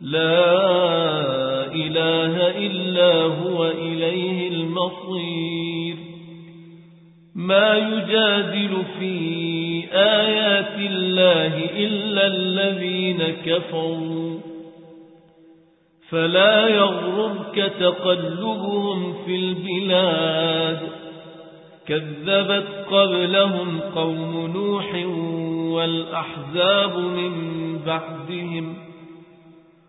لا إله إلا هو إليه المصير. ما يجادل في آيات الله إلا الذين كفروا. فلا يغررك تقلبهم في البلاد. كذبت قبلهم قوم نوح والأحزاب من بعدهم.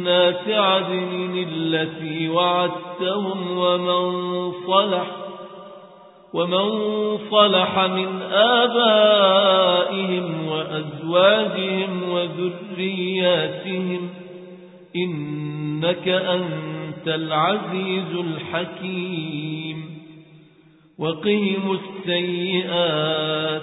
جنات عدن التي وعدتهم ومن صلح ومن صلح من آبائهم وأزواجهم وذرياتهم إنك أنت العزيز الحكيم. وقهم السيئات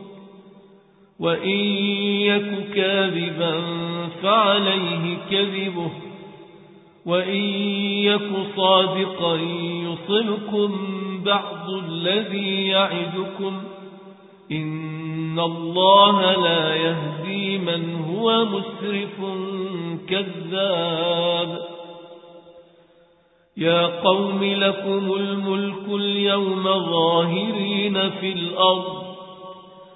وإن يك كاذبا فعليه كذبه وإن يك صادقا يصلكم بعض الذي يعدكم إن الله لا يهدي من هو مسرف كذاب يا قوم لكم الملك اليوم ظاهرين في الأرض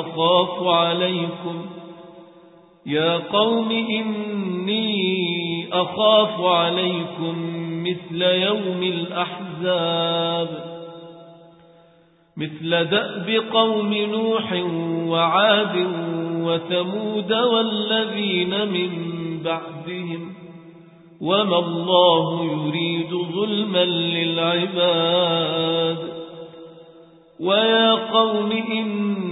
أخاف عليكم. يا قوم إني أخاف عليكم مثل يوم الأحزاب. مثل دأب قوم نوح وعاد وثمود والذين من بعدهم. وما الله يريد ظلما للعباد. ويا قوم إني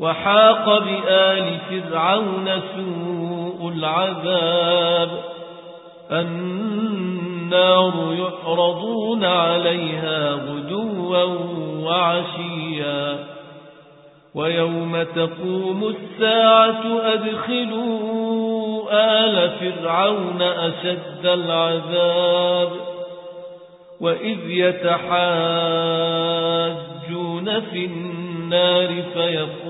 وحاق بآل فرعون سوء العذاب. النار يعرضون عليها غدوا وعشيا. ويوم تقوم الساعة أدخلوا آل فرعون أشد العذاب. وإذ يتحاجون في النار فيقول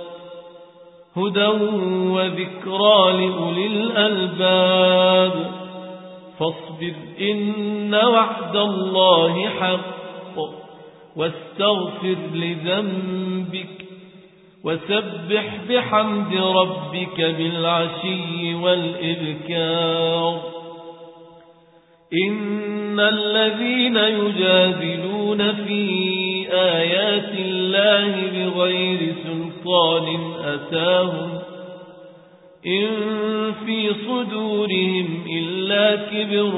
هدى وذكرى لأولي الألباب. فاصبر إن وعد الله حق واستغفر لذنبك وسبح بحمد ربك بالعشي والإذكار إن الذين يجادلون في آيات الله بغير سلطان أتاهم إن في صدورهم إلا كبر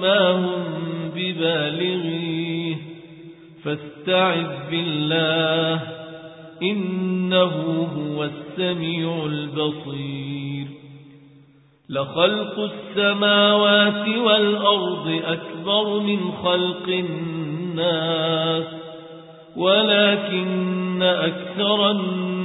ما هم ببالغيه فاستعذ بالله إنه هو السميع البصير لخلق السماوات والأرض أكبر من خلق الناس ولكن أكثر الناس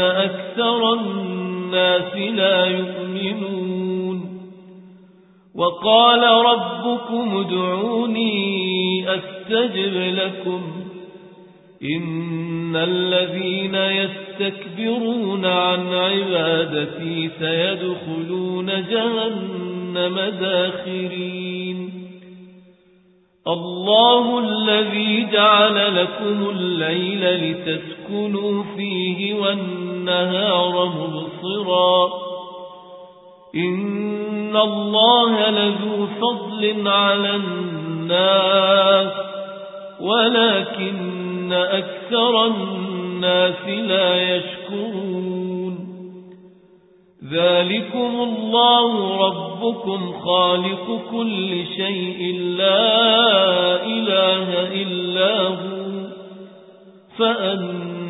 أكثر الناس لا يؤمنون. وقال ربكم ادعوني أستجب لكم. إن الذين يستكبرون عن عبادتي سيدخلون جهنم داخرين. الله الذي جعل لكم الليل لتسكنوا فيه والنهار مبصرا. إن الله لذو فضل على الناس ولكن أكثر الناس لا يشكرون. ذلكم الله ربكم خالق كل شيء لا إله إلا هو فأنا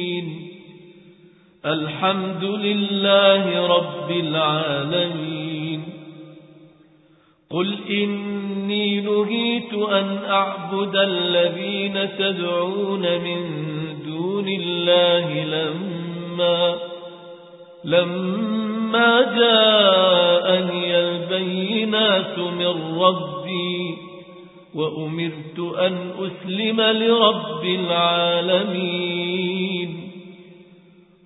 الحمد لله رب العالمين. قل إني نهيت أن أعبد الذين تدعون من دون الله لما لما جاءني البينات من ربي وأمرت أن أسلم لرب العالمين.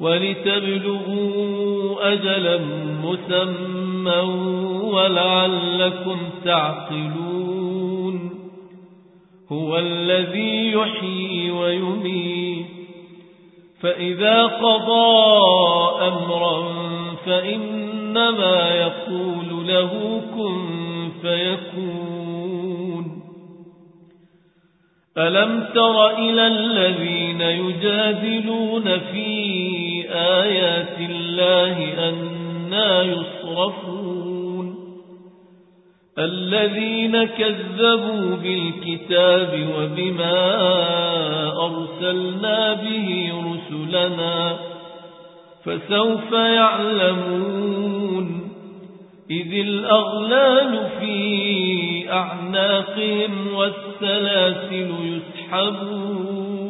ولتبلغوا أجلا مسمى ولعلكم تعقلون هو الذي يحيي ويميت فإذا قضى أمرا فإنما يقول له كن فيكون ألم تر إلى الذين يجادلون في آيات الله أنا يصرفون. الذين كذبوا بالكتاب وبما أرسلنا به رسلنا فسوف يعلمون. إذ الأغلال في أعناقهم والسلاسل يسحبون.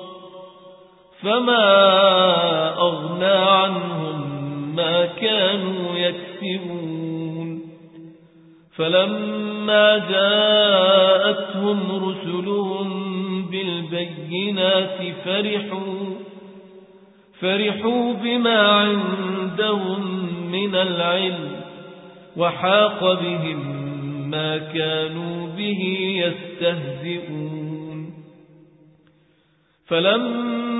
فما أغنى عنهم ما كانوا يكسبون فلما جاءتهم رسلهم بالبينات فرحوا فرحوا بما عندهم من العلم وحاق بهم ما كانوا به يستهزئون